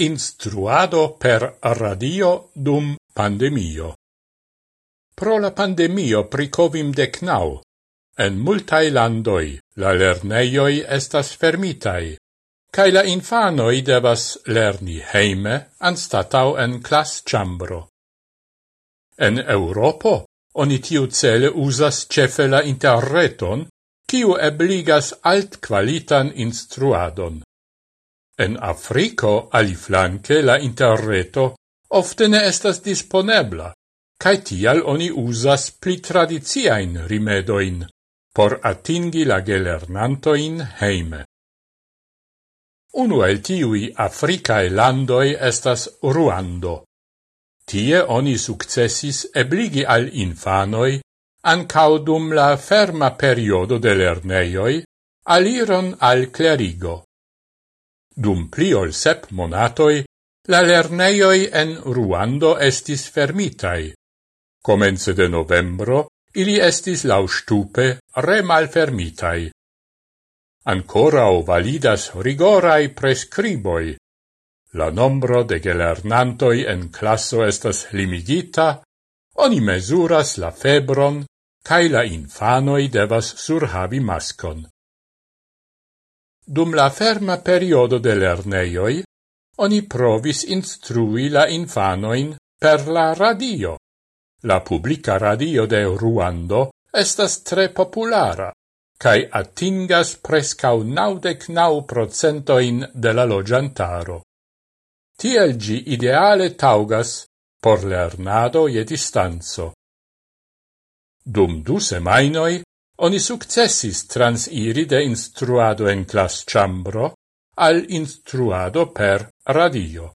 Instruado per radio dum pandemio. Pro la pandemio pri Covim-19, en multae landoi la lerneioi estas fermitai, cae la infanoi devas lerni heime anstatau en clas chambro. En Europo, oni tiu cele usas cefe la interreton, kiu ebligas alt qualitan instruadon. En Africo, aliflanque, la interreto ofte ne estas disponebla, cae tial oni usas pli tradiziain rimedoin por atingi la gelernantoin heime. Unu el tiui Africae landoi estas Ruando. Tie oni successis ebligi al infanoi, ancau dum la ferma periodo de lerneioi, aliron al clerigo dum pli ol sep monatoi, la lerneioi en Ruando estis fermitai. Comence de novembro, ili estis laustupe re malfermitai. Ancorao validas rigorai prescriboi. La nombro de gelernantoi en classo estas limigita, oni mesuras la febron, cae la infanoi devas surhavi mascon. Dum la ferma periodo de lerneioi, oni provis instrui la infanoin per la radio. La publica radio de Ruando estas tre populara, cae attingas prescau naudec nau procentoin de la logiantaro. Tiel gi ideale taugas por lernado je distanzo. Dum du semainoi oni successis transiri de instruado en clas chambro al instruado per radio.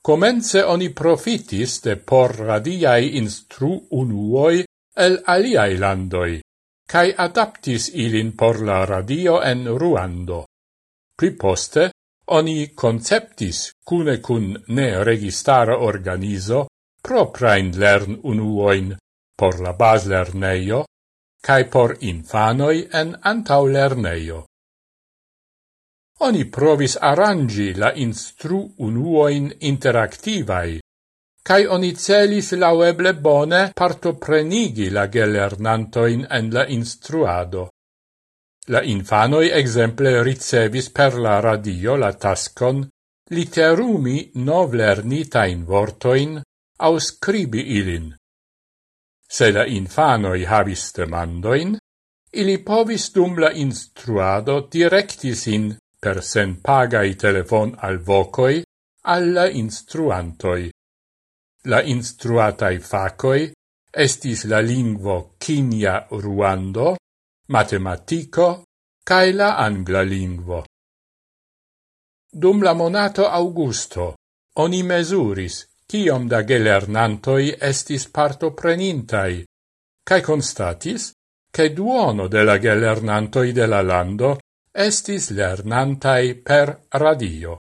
Comence oni profitis de por radiai instru unuoi el aliai landoi, cae adaptis ilin por la radio en Ruando. Pli poste, oni conceptis cune cun ne registara organizo proprain lern unuoin por la bas lerneio cae por infanoi en antaulerneio. Oni provis arrangi la instru unuoin interactivai, cae oni celis laueble bone partoprenigi la gelernantoin en la instruado. La infanoi exemple ricevis per la radio la tascon literumi nov lernitain vortoin au scribi ilin. Se la infanoi havis demandoin, ili povis dum la instruado directi sin per senpagai telefon al vocoi alla instruantoi. La instruatai facoi estis la lingvo Kinia Ruando, matematico, cae la angla lingvo. Dum la monato augusto, oni mesuris kiom da gelernantoi estis partoprenintai, cae constatis che duono de la gelernantoi de la lando estis lernantai per radio.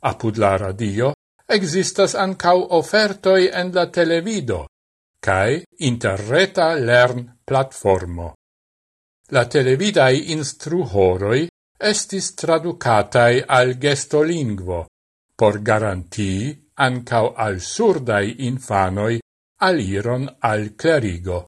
Apud la radio existas ancau offertoi en la televido, cae interreta lern platformo. La televidai instruhoroi estis traducatai al gestolingvo, por garantii ancau al surdai infanoi aliron al clerigo.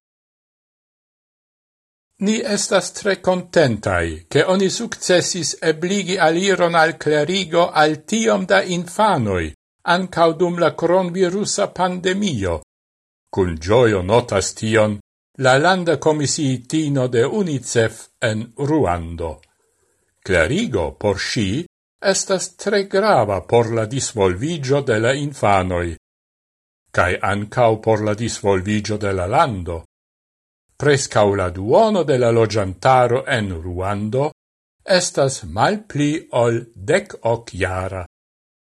Ni estas tre contentai, che oni successis ebligi aliron al clerigo al tiom da infanoi, ancau dum la coronvirusa pandemio. Cun gioio notas tion, la landa comisiitino de UNICEF en Ruando. Clerigo por sci estas tre grava por la disvolvigio de la infanoi, cae ancau por la disvolvigio de la lando. Prescau la duono de la logiantaro en Ruando estas mal pli ol dec hoc jara.